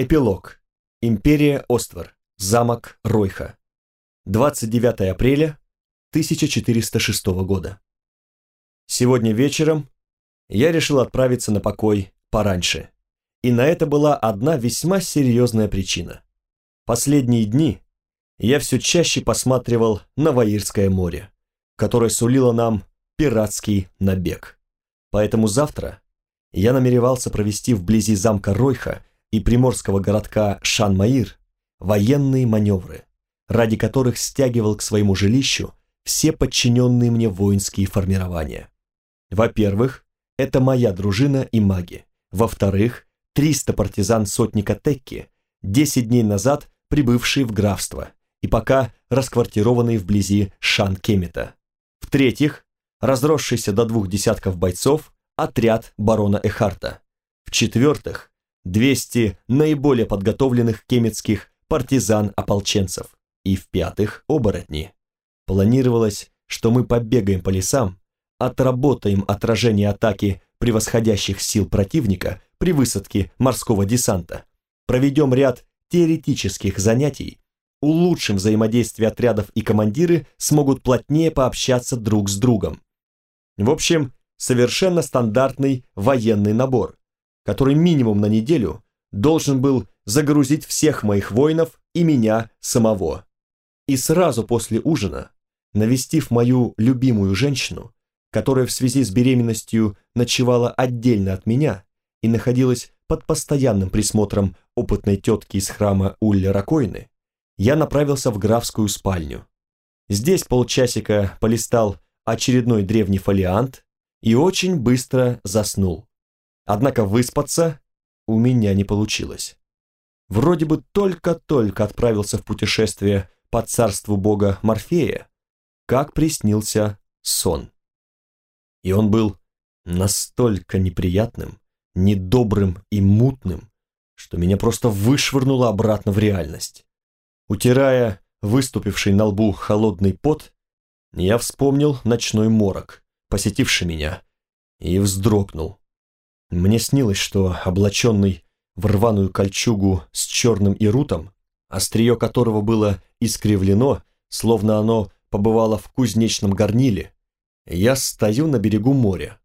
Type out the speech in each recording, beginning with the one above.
Эпилог. Империя Оствор. Замок Ройха. 29 апреля 1406 года. Сегодня вечером я решил отправиться на покой пораньше. И на это была одна весьма серьезная причина. Последние дни я все чаще посматривал на Ваирское море, которое сулило нам пиратский набег. Поэтому завтра я намеревался провести вблизи замка Ройха и приморского городка Шан-Маир военные маневры, ради которых стягивал к своему жилищу все подчиненные мне воинские формирования. Во-первых, это моя дружина и маги. Во-вторых, 300 партизан сотника Текки, 10 дней назад прибывшие в графство и пока расквартированные вблизи Шан-Кемета. В-третьих, разросшийся до двух десятков бойцов отряд барона Эхарта. В-четвертых, 200 наиболее подготовленных кемецких партизан-ополченцев. И в-пятых, оборотни. Планировалось, что мы побегаем по лесам, отработаем отражение атаки превосходящих сил противника при высадке морского десанта, проведем ряд теоретических занятий, улучшим взаимодействие отрядов и командиры смогут плотнее пообщаться друг с другом. В общем, совершенно стандартный военный набор, который минимум на неделю должен был загрузить всех моих воинов и меня самого. И сразу после ужина, навестив мою любимую женщину, которая в связи с беременностью ночевала отдельно от меня и находилась под постоянным присмотром опытной тетки из храма Улля Ракойны, я направился в графскую спальню. Здесь полчасика полистал очередной древний фолиант и очень быстро заснул. Однако выспаться у меня не получилось. Вроде бы только-только отправился в путешествие по царству бога Морфея, как приснился сон. И он был настолько неприятным, недобрым и мутным, что меня просто вышвырнуло обратно в реальность. Утирая выступивший на лбу холодный пот, я вспомнил ночной морок, посетивший меня, и вздрогнул. Мне снилось, что облаченный в рваную кольчугу с черным ирутом, острие которого было искривлено, словно оно побывало в кузнечном горниле, я стою на берегу моря.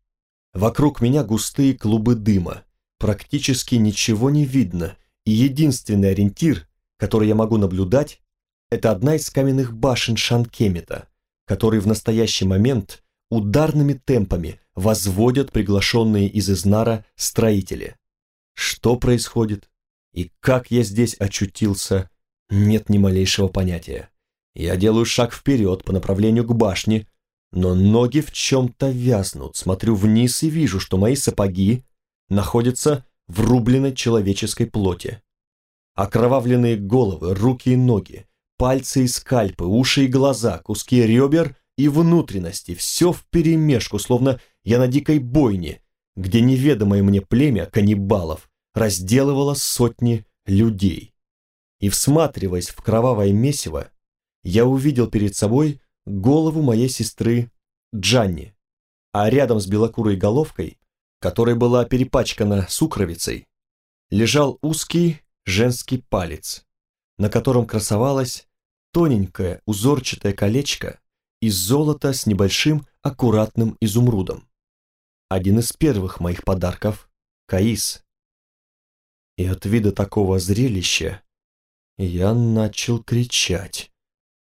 Вокруг меня густые клубы дыма, практически ничего не видно, и единственный ориентир, который я могу наблюдать, это одна из каменных башен Шанкемета, который в настоящий момент ударными темпами возводят приглашенные из Изнара строители. Что происходит и как я здесь очутился, нет ни малейшего понятия. Я делаю шаг вперед по направлению к башне, но ноги в чем-то вязнут. Смотрю вниз и вижу, что мои сапоги находятся в рубленной человеческой плоти. Окровавленные головы, руки и ноги, пальцы и скальпы, уши и глаза, куски ребер и внутренности, все вперемешку, словно я на дикой бойне, где неведомое мне племя каннибалов разделывало сотни людей. И всматриваясь в кровавое месиво, я увидел перед собой голову моей сестры Джанни, а рядом с белокурой головкой, которая была перепачкана сукровицей, лежал узкий женский палец, на котором красовалось тоненькое узорчатое колечко из золота с небольшим аккуратным изумрудом. Один из первых моих подарков – Каис. И от вида такого зрелища я начал кричать,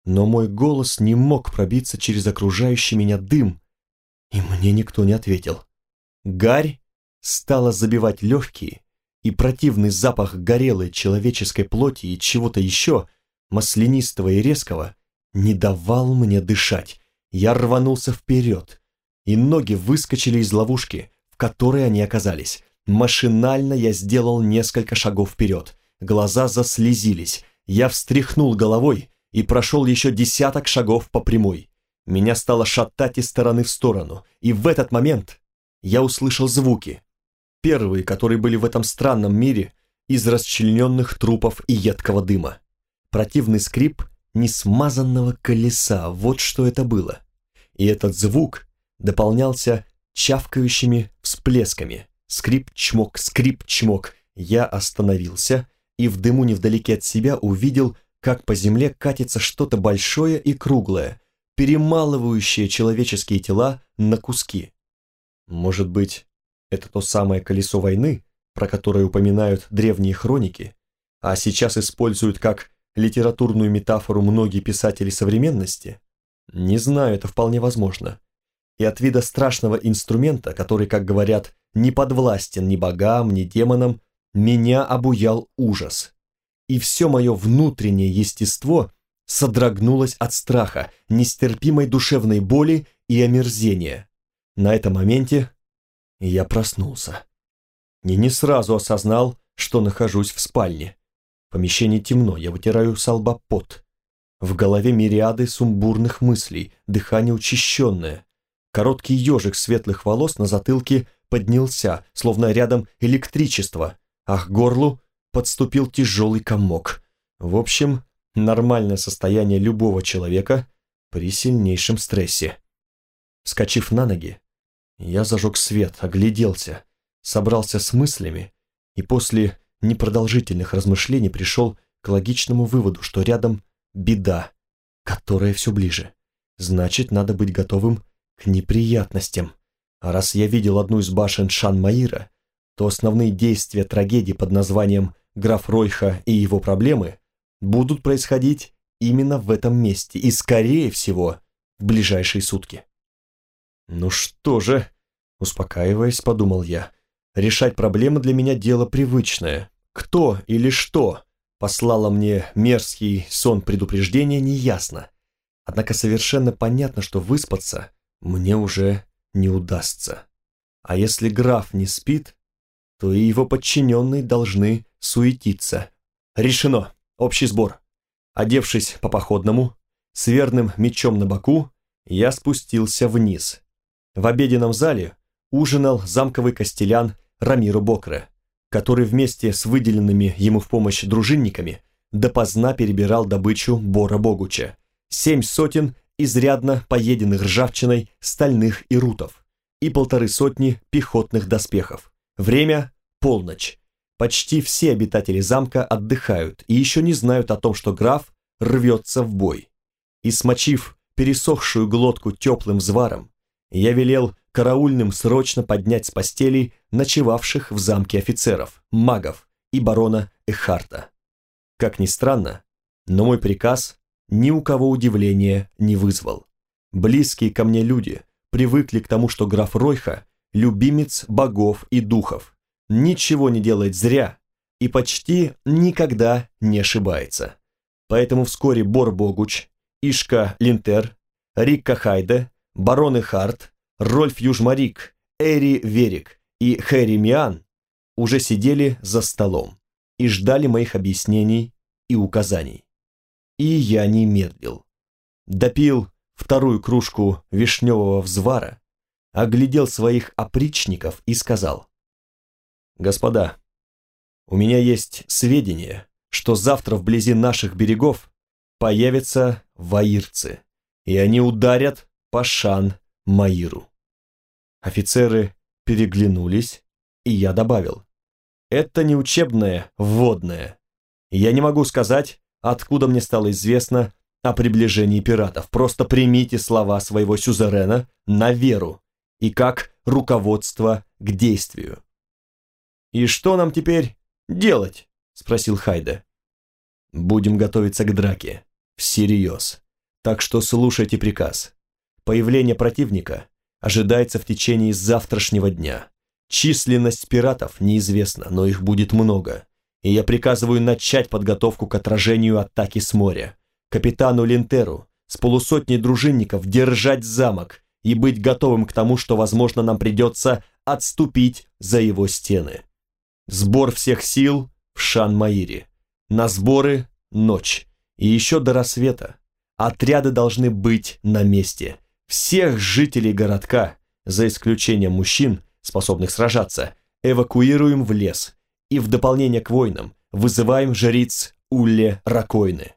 но мой голос не мог пробиться через окружающий меня дым, и мне никто не ответил. Гарь стала забивать легкие, и противный запах горелой человеческой плоти и чего-то еще, маслянистого и резкого, не давал мне дышать. Я рванулся вперед, и ноги выскочили из ловушки, в которой они оказались. Машинально я сделал несколько шагов вперед. Глаза заслезились. Я встряхнул головой и прошел еще десяток шагов по прямой. Меня стало шатать из стороны в сторону, и в этот момент я услышал звуки. Первые, которые были в этом странном мире, из расчлененных трупов и едкого дыма. Противный скрип несмазанного колеса, вот что это было. И этот звук дополнялся чавкающими всплесками. Скрип-чмок, скрип-чмок. Я остановился и в дыму невдалеке от себя увидел, как по земле катится что-то большое и круглое, перемалывающее человеческие тела на куски. Может быть, это то самое колесо войны, про которое упоминают древние хроники, а сейчас используют как литературную метафору многие писатели современности? Не знаю, это вполне возможно. И от вида страшного инструмента, который, как говорят, не подвластен ни богам, ни демонам, меня обуял ужас. И все мое внутреннее естество содрогнулось от страха, нестерпимой душевной боли и омерзения. На этом моменте я проснулся. И не сразу осознал, что нахожусь в спальне. В помещении темно, я вытираю с лба пот. В голове мириады сумбурных мыслей, дыхание учащенное. Короткий ежик светлых волос на затылке поднялся, словно рядом электричество, а к горлу подступил тяжелый комок. В общем, нормальное состояние любого человека при сильнейшем стрессе. Скочив на ноги, я зажег свет, огляделся, собрался с мыслями и после непродолжительных размышлений пришел к логичному выводу, что рядом беда, которая все ближе. Значит, надо быть готовым к неприятностям. А раз я видел одну из башен Шан-Маира, то основные действия трагедии под названием «Граф Ройха и его проблемы» будут происходить именно в этом месте и, скорее всего, в ближайшие сутки. «Ну что же», — успокаиваясь, подумал я, Решать проблемы для меня дело привычное. Кто или что послало мне мерзкий сон предупреждения, неясно. Однако совершенно понятно, что выспаться мне уже не удастся. А если граф не спит, то и его подчиненные должны суетиться. Решено. Общий сбор. Одевшись по походному, с верным мечом на боку, я спустился вниз. В обеденном зале ужинал замковый костелян Рамиру Бокре, который вместе с выделенными ему в помощь дружинниками допоздна перебирал добычу Бора Богуча. Семь сотен изрядно поеденных ржавчиной стальных ирутов и полторы сотни пехотных доспехов. Время – полночь. Почти все обитатели замка отдыхают и еще не знают о том, что граф рвется в бой. И смочив пересохшую глотку теплым взваром, я велел караульным срочно поднять с постелей ночевавших в замке офицеров, магов и барона Эхарта. Как ни странно, но мой приказ ни у кого удивления не вызвал. Близкие ко мне люди привыкли к тому, что граф Ройха – любимец богов и духов, ничего не делает зря и почти никогда не ошибается. Поэтому вскоре Бор Богуч, Ишка Линтер, Рикка Хайде, барон Эхарт, Рольф Южмарик, Эри Верик и Хэри Миан уже сидели за столом и ждали моих объяснений и указаний. И я не медлил. Допил вторую кружку вишневого взвара, оглядел своих опричников и сказал. «Господа, у меня есть сведения, что завтра вблизи наших берегов появятся ваирцы, и они ударят по Шан-Маиру. Офицеры переглянулись, и я добавил. Это не учебное, вводное. Я не могу сказать, откуда мне стало известно о приближении пиратов. Просто примите слова своего сюзерена на веру и как руководство к действию. «И что нам теперь делать?» – спросил Хайде. «Будем готовиться к драке. Всерьез. Так что слушайте приказ. Появление противника ожидается в течение завтрашнего дня. Численность пиратов неизвестна, но их будет много. И я приказываю начать подготовку к отражению атаки с моря. Капитану Линтеру с полусотней дружинников держать замок и быть готовым к тому, что, возможно, нам придется отступить за его стены. Сбор всех сил в Шан-Маире. На сборы – ночь. И еще до рассвета. Отряды должны быть на месте – всех жителей городка, за исключением мужчин, способных сражаться, эвакуируем в лес и в дополнение к воинам вызываем жриц Улле Ракойны.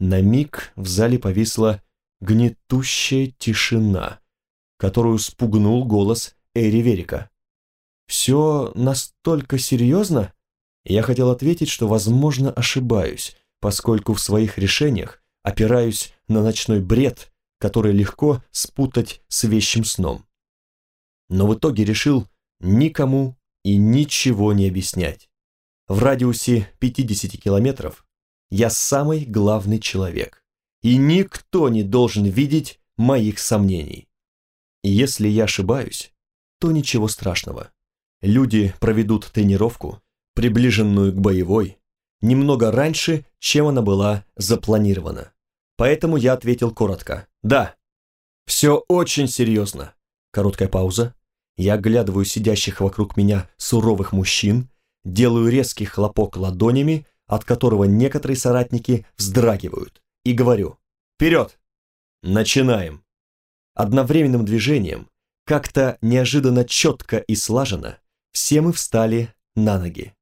На миг в зале повисла гнетущая тишина, которую спугнул голос Эри Верика. «Все настолько серьезно?» Я хотел ответить, что, возможно, ошибаюсь, поскольку в своих решениях опираюсь на ночной бред, который легко спутать с вещим сном. Но в итоге решил никому и ничего не объяснять. В радиусе 50 километров я самый главный человек, и никто не должен видеть моих сомнений. И если я ошибаюсь, то ничего страшного. Люди проведут тренировку, приближенную к боевой, немного раньше, чем она была запланирована. Поэтому я ответил коротко. «Да, все очень серьезно». Короткая пауза. Я оглядываю сидящих вокруг меня суровых мужчин, делаю резкий хлопок ладонями, от которого некоторые соратники вздрагивают, и говорю «Вперед! Начинаем!» Одновременным движением, как-то неожиданно четко и слаженно, все мы встали на ноги.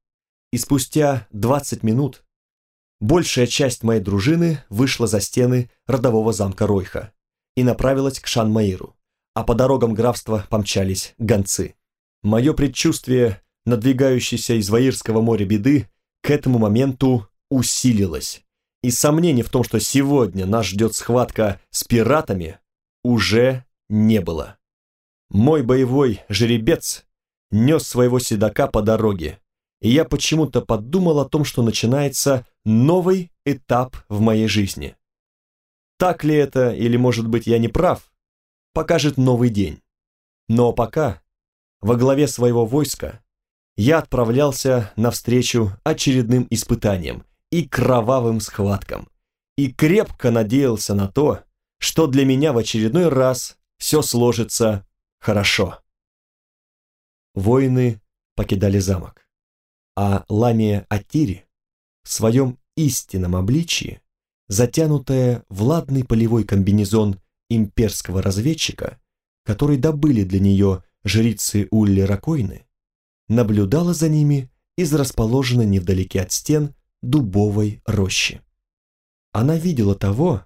И спустя 20 минут большая часть моей дружины вышла за стены родового замка Ройха и направилась к Шанмаиру, а по дорогам графства помчались гонцы. Мое предчувствие надвигающейся из Ваирского моря беды к этому моменту усилилось, и сомнений в том, что сегодня нас ждет схватка с пиратами, уже не было. Мой боевой жеребец нес своего седока по дороге, и я почему-то подумал о том, что начинается новый этап в моей жизни. Так ли это, или, может быть, я не прав, покажет новый день. Но пока во главе своего войска я отправлялся навстречу очередным испытаниям и кровавым схваткам, и крепко надеялся на то, что для меня в очередной раз все сложится хорошо. Воины покидали замок а Ламия Атири в своем истинном обличии, затянутая в полевой комбинезон имперского разведчика, который добыли для нее жрицы Улли Ракойны, наблюдала за ними из расположенной невдалеке от стен дубовой рощи. Она видела того,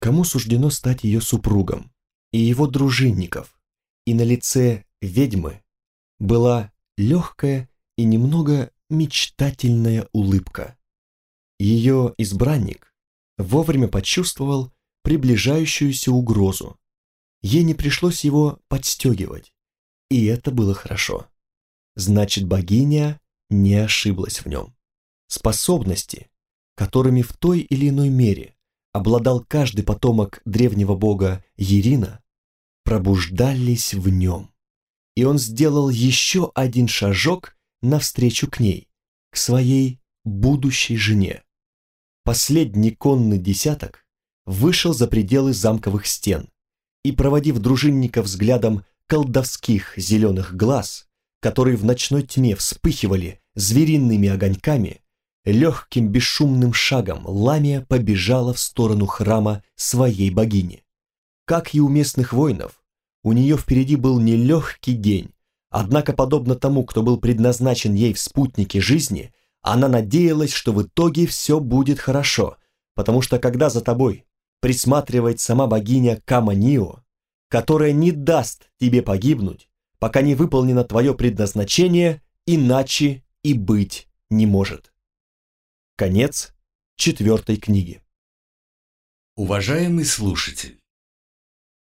кому суждено стать ее супругом, и его дружинников, и на лице ведьмы была легкая и немного мечтательная улыбка. Ее избранник вовремя почувствовал приближающуюся угрозу. Ей не пришлось его подстегивать, и это было хорошо. Значит, богиня не ошиблась в нем. Способности, которыми в той или иной мере обладал каждый потомок древнего бога Ирина, пробуждались в нем. И он сделал еще один шажок навстречу к ней, к своей будущей жене. Последний конный десяток вышел за пределы замковых стен и, проводив дружинника взглядом колдовских зеленых глаз, которые в ночной тьме вспыхивали звериными огоньками, легким бесшумным шагом Ламия побежала в сторону храма своей богини. Как и у местных воинов, у нее впереди был нелегкий день, Однако, подобно тому, кто был предназначен ей в спутнике жизни, она надеялась, что в итоге все будет хорошо, потому что когда за тобой присматривает сама богиня Каманио, которая не даст тебе погибнуть, пока не выполнено твое предназначение, иначе и быть не может. Конец четвертой книги. Уважаемый слушатель,